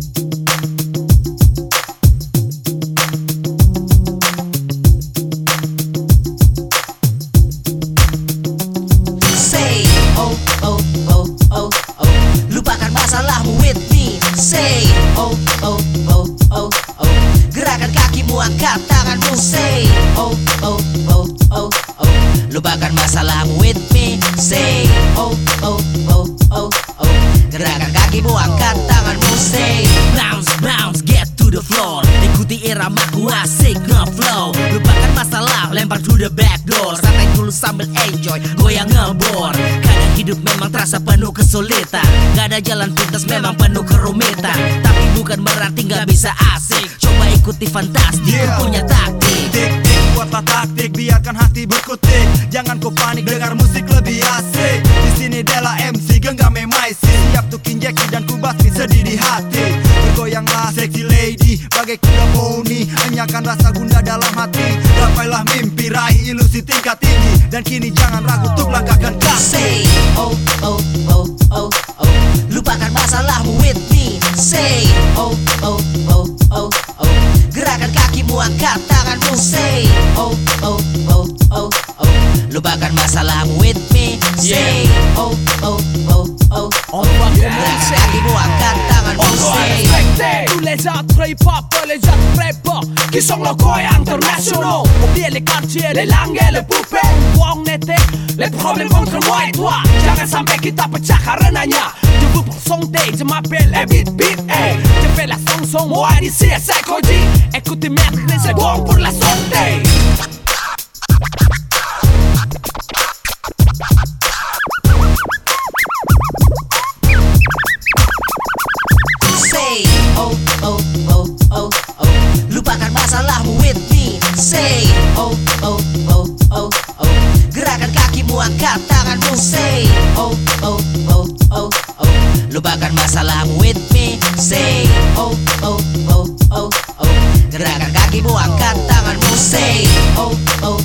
Say the floor. Ikuti iramaku asik nge-flow. Lupakan masalah, lempar through the back door. Santai dulu sambil enjoy, goyang ngebor. Kadang hidup memang terasa penuh kesulitan. Gak ada jalan pintas memang penuh kerumitan. Tapi bukan berarti gak bisa asik. Coba ikuti fantastik, Yeah. punya taktik. Tik tik buatlah taktik biarkan hati berkutik. Jangan kau panik dengar musik lebih asik. Di sini Della MC genggam lady bagai kuda poni Enyakan rasa gunda dalam hati. Gapailah mimpi raih ilusi tingkat tinggi. Dan kini jangan ragu untuk langkahkan kaki. Say oh oh oh oh oh. Lupakan masalahmu with me. Say oh oh oh oh oh. Gerakan kakimu angkat tanganmu. Say oh oh oh oh oh. Lupakan masalahmu with me. Say oh oh oh les autres hip-hop, les autres rappers Qui sont locaux et internationaux. Oubliez les quartiers, les langues les poupées. Toi on était les problèmes entre moi et toi. Jangan sampai kita pecah karenanya Je vous pour sonder, je m'appelle Ebit Beat hey. Je fais la chanson, moi d'ici et c'est Koji Écoutez maître, c'est bon pour la santé oh oh oh oh oh Gerakan kakimu angkat tanganmu say. Oh oh oh oh oh. Lupakan masalahmu with me say. Oh oh oh oh oh. Gerakan kakimu angkat tanganmu say. Oh oh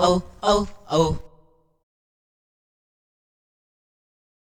oh, oh, oh.